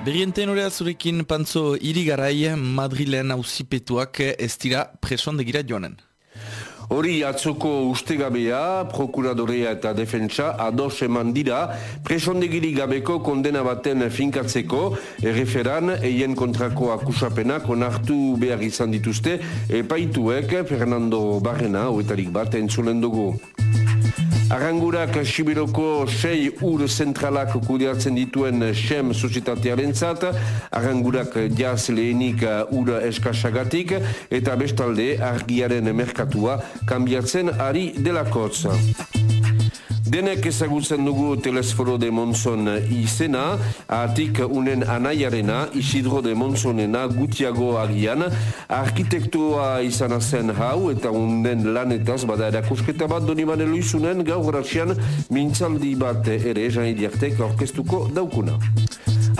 Berrienten horea zurekin pantzo irigarai Madrilen ausipetuak ez dira presondegira joanen. Hori atzoko ustegabea, prokuradorea eta defentsa ados eman dira presondegiri gabeko kondena baten finkatzeko erreferan eien kontrako akusapenak onartu behar izan dituzte epaituek Fernando Barrena oetarik bat entzulen dugu. Arrangurak Sibiroko sei ur zentralak kudeatzen dituen sem sozietatearen zat, Arrangurak jaz lehenik ur eskasagatik eta bestalde argiaren merkatua kambiatzen ari delakotz. Denek ezagutzen dugu telesforo de Monzon izena, atik unen anaiarena, Isidro de Monzonena gutiago agian, arkitektua izan zen hau eta unen lanetaz bada erakusketa bat doni bane luizunen gaur ratxian mintzaldi bat ere jani diartek orkestuko daukuna.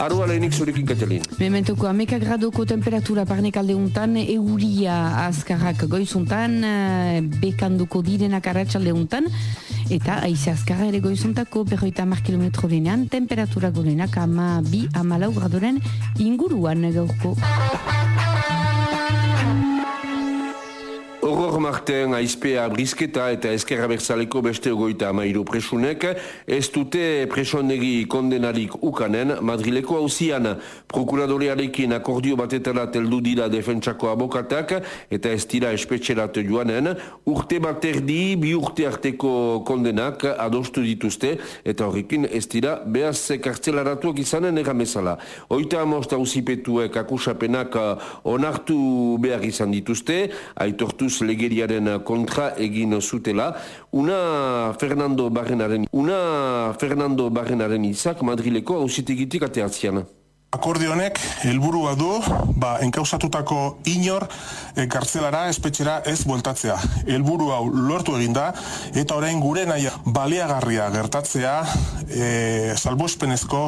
Arua lehenik zurekin katelin. Mementuko ameka gradoko temperatura parnek alde untan, euria azkarrak goizuntan, bekanduko direnak arratxalde untan, eta aize azkarra ere goizuntako berroita mar kilometro denean, temperatura gorenak ama bi amalau gradoren inguruan gaurko. Horror marten aizpea brizketa eta ezkerra bertzaleko beste ogoita amairu presunek, ez dute presonegi kondenarik ukanen Madrileko hauzian prokuradorearekin akordio batetara teldu dira defentsako abokatak eta ez dira espetxerat joanen, urte bat erdi bi urte arteko kondenak adostu dituzte eta horrekin ez dira behaz kartzelaratuak izanen erramezala. Oita amosta hauzipetuek akusapenak onartu behar izan dituzte, aitortu legeriaren kontra egin zutela. Una Fernando Barrenaren, una Fernando Barrenaren izak Madrileko hausitegitik ateatzean. Akordionek helburua du, ba, enkausatutako inor e, kartzelara espetxera ez bueltatzea. Helburu hau lortu eginda eta orain gure naia baliagarria gertatzea e, salbospenezko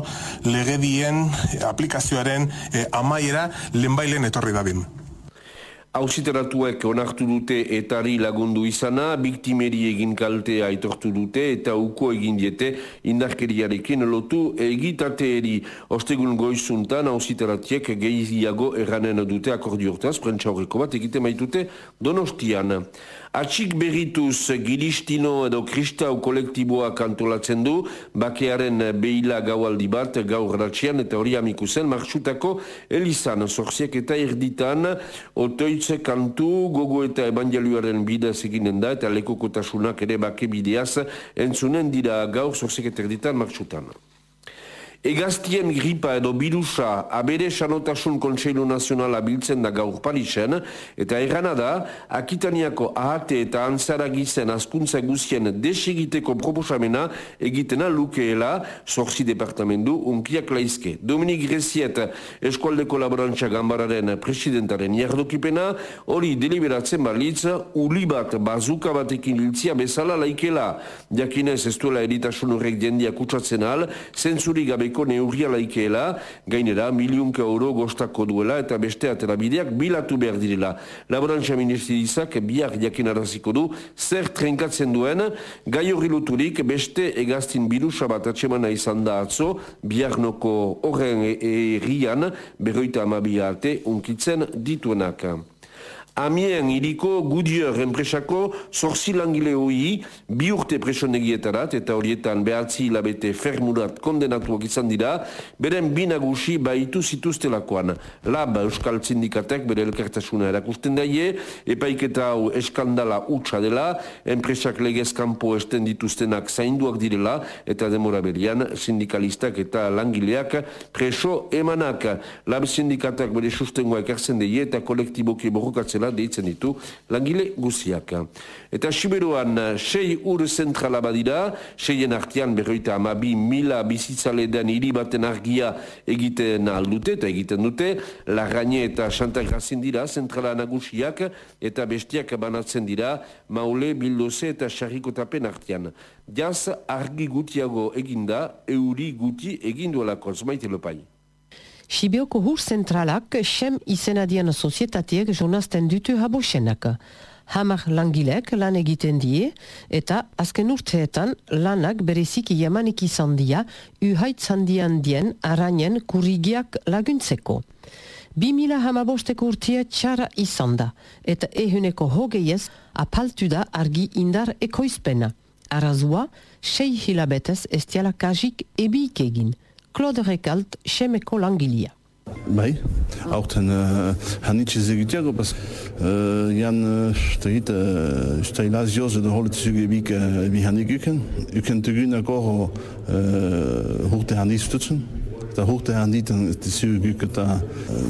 legedien aplikazioaren e, amaiera lehenbailen etorri dadin. Hausiteratuek onartu dute etari lagundu izana, biktimeri egin kaltea aitortu dute eta uko egin diete indarkeriarekin lotu egitateeri. Ostegun goizuntan hausiteratiek gehiago erranen dute akordi hortaz, prentsa horreko bat egite maitute donostian. Atxik berrituz giristino edo kristau kolektiboa kantolatzen du, bakearen behila gaualdi bat gaur ratxian eta hori amikusen marxutako elizan, zorziak eta erditan, otoitze kantu, gogo eta evangeliuaren bidez eginen da, eta lekokotasunak ere bake bideaz, entzunen dira gaur zorziak eta erditan marxutan. Egaztien gripa edo birusa abere sanotasun kontseilu nazionala biltzen da gaur Parisen, eta errana da, Akitaniako ahate eta antzara gizen askuntza guzien desegiteko proposamena egitena lukeela sorzi departamendu unkiak laizke. Dominik Greziet, eskualdeko laborantza gambararen presidentaren jardokipena, hori deliberatzen balitz, uli bat bazuka batekin iltzia bezala laikela. Jakinez ez duela eritasun horrek jendia kutsatzen al, zentzuri gabe ekarriko neurria laikeela, gainera miliunka euro gostako duela eta beste atera bideak bilatu behar direla. Laborantza ministrizak biak jakin araziko du, zer trenkatzen duen, gai hori luturik beste egaztin birusa bat atsemana izan da atzo, biarnoko horren errian, berroita amabia arte, unkitzen dituenak. Amien iriko Goodyear enpresako zorzi langile hoi bi urte presonegietarat eta horietan behatzi hilabete fermurat kondenatuak izan dira, beren binagusi baitu zituztelakoan. Lab Euskal Sindikatek bere elkartasuna erakusten daie, epaiketa hau eskandala utxa dela, enpresak legez kanpo esten dituztenak zainduak direla, eta demora berian sindikalistak eta langileak preso emanak. Lab Sindikatak bere sustengoa ekartzen daie eta kolektiboki borrokatzen bezala deitzen ditu langile guziak. Eta Siberuan sei ur zentrala badira, seien artian berroita amabi mila bizitzale den hiribaten argia egiten aldute eta egiten dute, Larraine eta Santa Grazin dira zentrala nagusiak eta bestiak banatzen dira Maule, Bildoze eta Sarrikotapen artian. Jaz argi gutiago eginda, euri guti eginduelako, zmaite lopai. Sibioko hur zentralak sem izena dian sozietateak jonazten dutu habosenak. hamar langilek lan egiten die, eta azken urteetan lanak bereziki jamanik izan dia, uhait zandian dien arainen kurrigiak laguntzeko. 2000 hamabosteko urtia txara izan da, eta ehuneko hogeiez apaltu da argi indar ekoizpena. Arazua, sei hilabetez estiala kajik ebiik egin. Claude Rekalt, semeko langilia. Bai, aurten uh, hanitxe zegitiago, pas uh, jan, uh, hit, uh, stailaz joz edo holet zuge ebik uh, ebi handik uken. Uken tegun akor uh, hurte handik stutzen. Eta hurte handik zuge uken eta uh,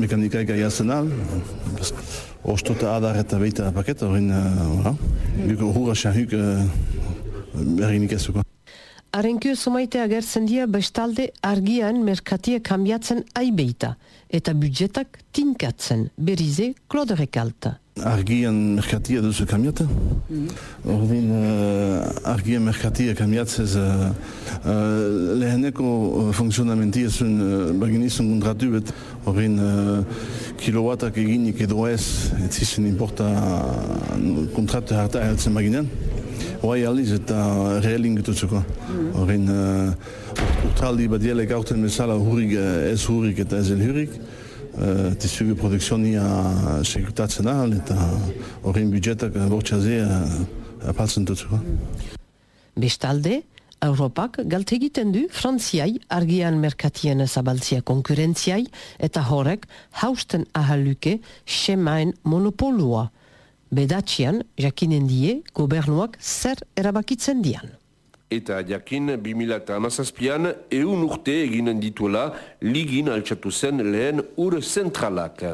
mekanikaika jasenal. Oostota adar eta beita paket, horren, uh, uh, hurra xahuk uh, berginik ezuko. Arenkio somaite agertzen dia bestalde argian merkatia kambiatzen aibeita eta budgetak tinkatzen berize kloderekalta. Argian merkatia duzu kambiata? Mm -hmm. uh, argian merkatia kambiatzez uh, uh, leheneko uh, funksionamentia zuen uh, baginizun kontratu bet horrein uh, kilowatak eginik edo ez ez zizien importa uh, kontratu harta eraltzen baginen. Hoai aldiz eta realin getutzeko. Horrein, mm. uh, urtaldi bat dielek aurten bezala hurik ez hurik eta ez hurik. Uh, Tizuge produksionia sekurtatzen ahal eta horrein budgetak bortxazea uh, apaltzen dutzeko. Bestalde, Europak galtegiten du Frantziai argian merkatien zabaltzia konkurentziai eta horrek hausten ahaluke semain monopolua bedatxian jakinen die gobernuak zer erabakitzen dian. Eta jakin 2008an eun urte eginen dituela ligin altxatu zen lehen ur zentralak.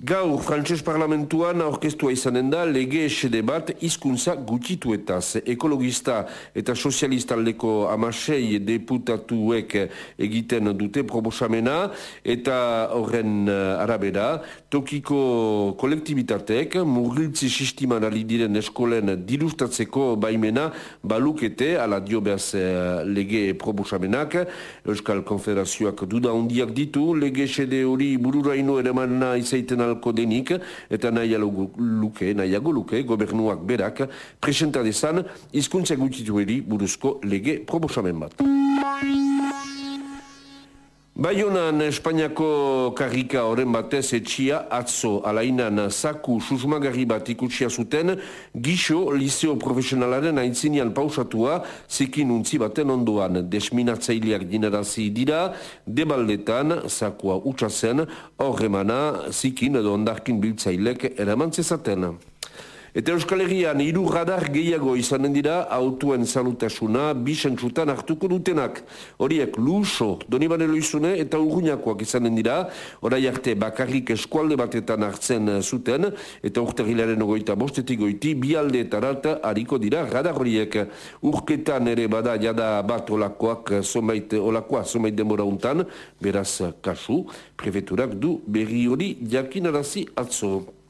Gaur, frantses parlamentuan aurkestua izanen da lege esede bat hizkuntza gutituetaz. Ekologista eta sozialista aldeko amasei deputatuek egiten dute proposamena eta horren eh, arabera tokiko kolektibitatek murgiltzi sistiman diren eskolen dilustatzeko baimena balukete ala dio behaz eh, lege proposamenak. Euskal Konfederazioak duda hondiak ditu lege esede hori bururaino ere manna izaiten ahalko denik eta nahiago luke, nahiago luke gobernuak berak presenta dezan izkuntza gutitueri buruzko lege proposamen bat. Baionan Espainiako karrika horren batez etxia atzo alainan zaku susmagarri bat ikutsia zuten gixo liceo profesionalaren aintzinian pausatua zekin untzi baten ondoan desminatzaileak dinarazi dira debaldetan zakua utxazen horremana zikin edo ondarkin biltzailek eraman zezaten. Eta Euskal Herrian hiru radar gehiago izanen dira autoen salutasuna bisentzutan hartuko dutenak. Horiek luso, donibane loizune eta urruñakoak izanen dira. Horai arte bakarrik eskualde batetan hartzen zuten eta urterrilaren ogoita bostetik goiti bi alde eta ralta hariko dira radar horiek. Urketan ere bada jada bat olakoak somait, olakoa somait demora untan, beraz kasu, prefeturak du berri hori jakinarazi atzo.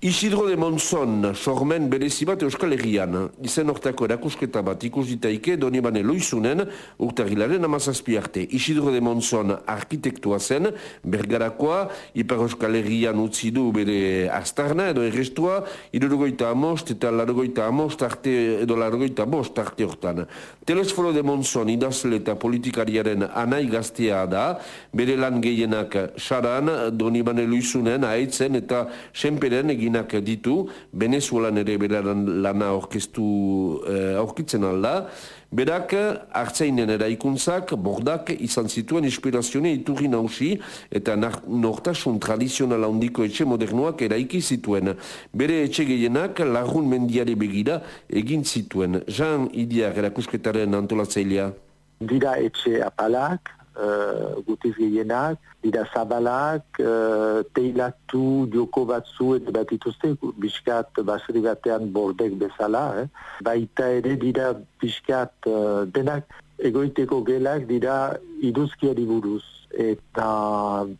Isidro de Monzon, sormen berezi bat Euskal Herrian. Izen hortako erakusketa bat ikus ditaike doni bane loizunen urtarilaren amazazpi. Isidro de Monzon arkitektua zen, bergarakoa, Ipar Euskal Herrian utzi du bere astarna edo errestua, irurogoita amost eta larogoita amost arte edo larogoita amost arte hortan. Telesforo de Monzon idazle eta politikariaren anai gaztea da, bere lan gehienak saran, doni bane loizunen, haitzen eta senperen egin eginak ditu, Venezuelan ere beraran lana orkestu eh, aurkitzen alda, berak hartzainen eraikuntzak, bordak izan zituen inspirazione iturri nausi eta nortasun tradizional handiko etxe modernoak eraiki zituen. Bere etxe gehienak lagun mendiare begira egin zituen. Jean Idiar erakusketaren antolatzailea. Dira etxe apalak, uh, gutiz gehienak, dira zabalak, uh, teilatu joko batzu eta bat ituzte, biskat basri batean bordek bezala, eh? baita ere dira biskat uh, denak egoiteko gelak dira iduzkiari buruz eta,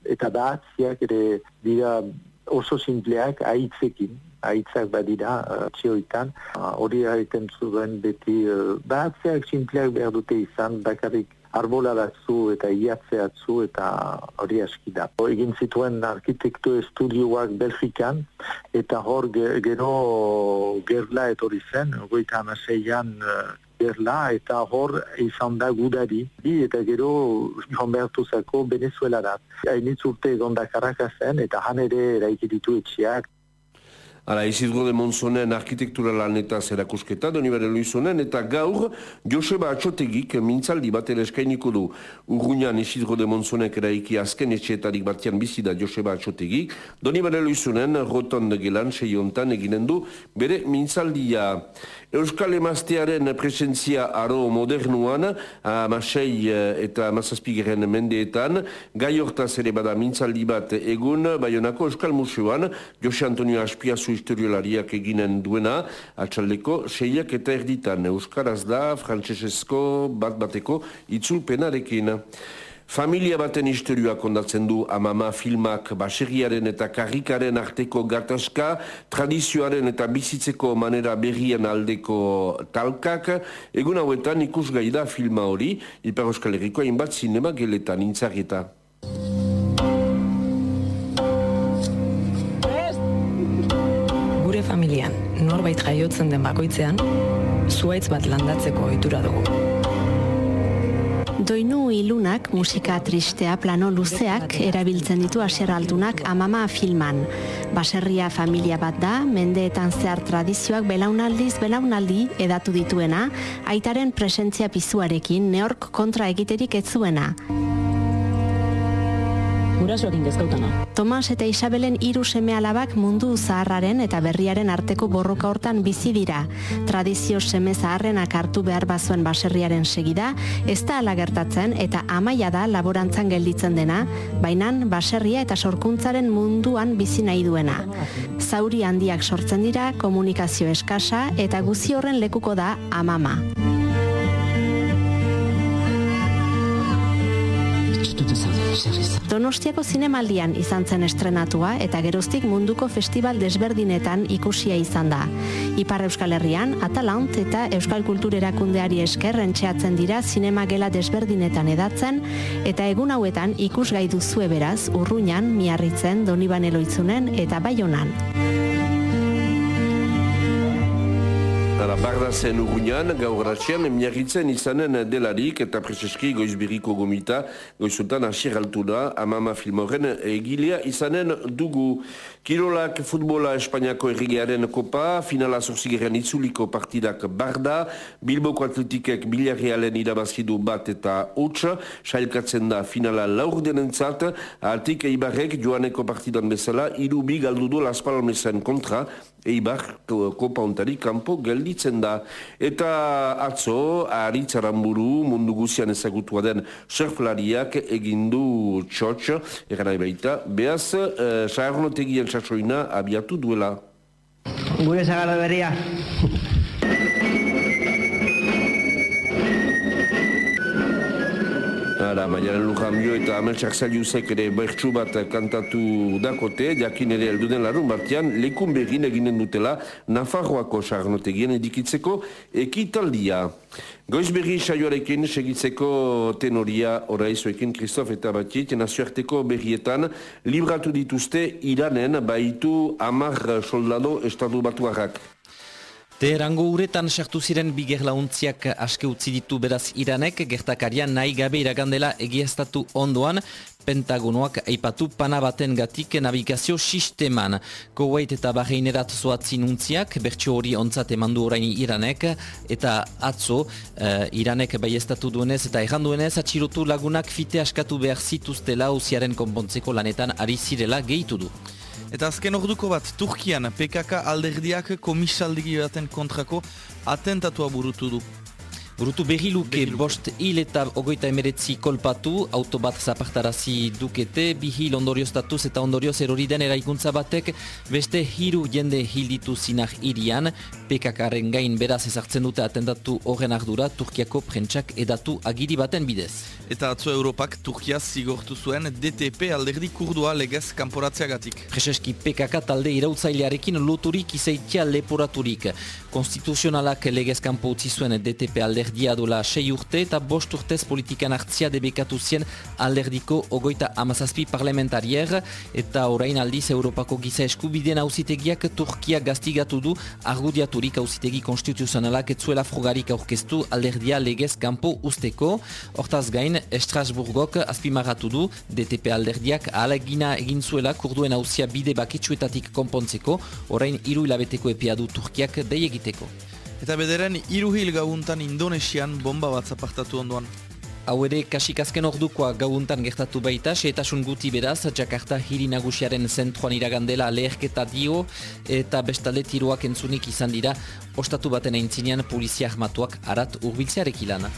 eta bat ziak ere dira oso simpleak aitzekin, aitzak badira uh, txioitan. Hori uh, haiten zuen beti uh, batzeak simpleak behar dute izan, bakarrik arbola batzu eta iatzeatzu eta hori aski da. Egin zituen arkitektu estudioak Belgikan eta hor gero gerla etorri zen, goita amaseian uh, gerla eta hor izan da gudari. Eta gero joan behartu zako Venezuela da. Hainitz urte egon da Karakazen eta han ere eraikiditu etxiak. Hala, Isidro de Monzonen arkitektura lan eta zerakusketa, doni bere luizonen, eta gaur Joseba Atxotegik mintzaldi bat eskainiko du. Urruñan Isidro de Monzonek eraiki azken etxeetarik batian bizi da Joseba Atxotegik, doni bere luizonen, roton gelan, seiontan eginen du, bere mintzaldia. Euskal Emaztearen presentzia aro modernuan, amasei eh, eta amazazpigeren mendeetan, gai hortaz ere bada mintzaldi bat egun, Bayonako Euskal Museoan, Jose Antonio Aspiazu historiolariak eginen duena, atxaldeko seiak eta erditan, Euskaraz da, frantzesezko bat bateko itzulpenarekin. Familia baten historioa kondatzen du amama filmak baserriaren eta karrikaren arteko gatazka, tradizioaren eta bizitzeko manera berrien aldeko talkak, egun hauetan ikusgai da filma hori, Ipar Euskal Herrikoa inbat zinema geletan intzarrieta. Familian, norbait jaiotzen den bakoitzean, zuaitz bat landatzeko ohitura dugu. Doinu ilunak, musika tristea, plano luzeak, erabiltzen ditu asierraldunak amama filman. Baserria familia bat da, mendeetan zehar tradizioak belaunaldiz belaunaldi edatu dituena, aitaren presentzia pizuarekin neork kontra egiterik ez zuena gurasoekin kezkautana. Tomas eta Isabelen hiru seme alabak mundu zaharraren eta berriaren arteko borroka hortan bizi dira. Tradizio seme zaharrenak hartu behar bazuen baserriaren segida, ez da ala gertatzen eta amaia da laborantzan gelditzen dena, bainan baserria eta sorkuntzaren munduan bizi nahi duena. Zauri handiak sortzen dira, komunikazio eskasa eta guzi horren lekuko da amama. Donostiako zinemaldian izan zen estrenatua eta geroztik munduko festival desberdinetan ikusia izan da. Ipar Euskal Herrian, Atalant eta Euskal Kultur Erakundeari esker rentxeatzen dira zinema gela desberdinetan edatzen eta egun hauetan ikusgai duzue beraz urruñan, miarritzen, doniban eloitzunen eta baionan. Ara, barda zen uruñan, gaur ratxean, miarritzen izanen delarik eta preseski goizbiriko gomita, goizutan asier altura, amama filmoren egilea izanen dugu. Kirolak futbola Espainiako errigearen kopa, finala zorzigeren itzuliko partidak barda, Bilboko atletikek bilarrealen irabazidu bat eta hotx, sailkatzen da finala laur denentzat, altik eibarrek joaneko partidan bezala, irubi galdu du Las Palmezen kontra, eibar kopa ontari kanpo gelditzen da. Eta atzo, aritzaran buru, mundu guzian ezagutua den surflariak egindu txotx, egan nahi baita, behaz, uh, saarnotegien txatsoina abiatu duela. Gure zagarra berria. Maialen Lujambio eta Ameltsak Zaliusek ere bertsu bat kantatu dakote, jakin ere elduden larun batian, lekun begin eginen dutela Nafarroako sarnotegien edikitzeko ekitaldia. Goiz berri saioarekin segitzeko tenoria oraizoekin Kristof eta Batit, nazioarteko berrietan libratu dituzte Iranen baitu amar soldado estatu batuarrak. Teherango uretan sartu ziren biger launtziak aske utzi ditu beraz iranek, gertakarian nahi gabe iragandela egiaztatu ondoan, Pentagonoak aipatu pana baten gatik navigazio sisteman. Kuwait eta Bahreinerat zoatzi nuntziak, bertso hori ontzat emandu orain iranek, eta atzo, uh, iranek bai estatu duenez eta erranduenez, atxirotu lagunak fite askatu behar zituztela usiaren konpontzeko lanetan ari zirela gehitu du. Eta azken orduko bat, Turkian PKK alderdiak komisaldegi baten kontrako atentatua burutu du. Burutu berri luke bost hil eta ogoita emeretzi kolpatu, auto bat zapartarazi dukete, bi hil ondorioz tatuz eta ondorioz erori den eraikuntza batek, beste hiru jende hil ditu zinak irian, PKKaren gain beraz ezartzen dute atendatu horren ardura, Turkiako prentsak edatu agiri baten bidez. Eta atzo Europak Turkia zigortu zuen DTP alderdi kurdua legez kanporatzeagatik. Prezeski PKK talde irautzailearekin loturik izaitia leporaturik. Konstituzionalak legez kanpo utzi zuen DTP alderdi alderdia dola sei urte eta bost urtez politikan hartzia debekatu zien alderdiko ogoita amazazpi parlamentarier eta orain aldiz Europako giza eskubideen auzitegiak Turkia gaztigatu du argudiaturik auzitegi konstituzionalak etzuela frogarik aurkeztu alderdia legez kanpo usteko. Hortaz gain, Estrasburgok azpimarratu du DTP alderdiak alegina egin zuela kurduen hauzia bide bakitsuetatik konpontzeko, orain hiru hilabeteko epea du Turkiak dei egiteko. Eta bederen, hiru hil gauntan Indonesian bomba bat zapartatu ondoan. Hau ere, kasik azken ordukoa gauntan gertatu baita, seetasun guti beraz, Jakarta hiri nagusiaren zentruan iragandela leherketa dio, eta bestalde tiroak entzunik izan dira, ostatu baten aintzinean polizia armatuak arat urbiltzearek ilana.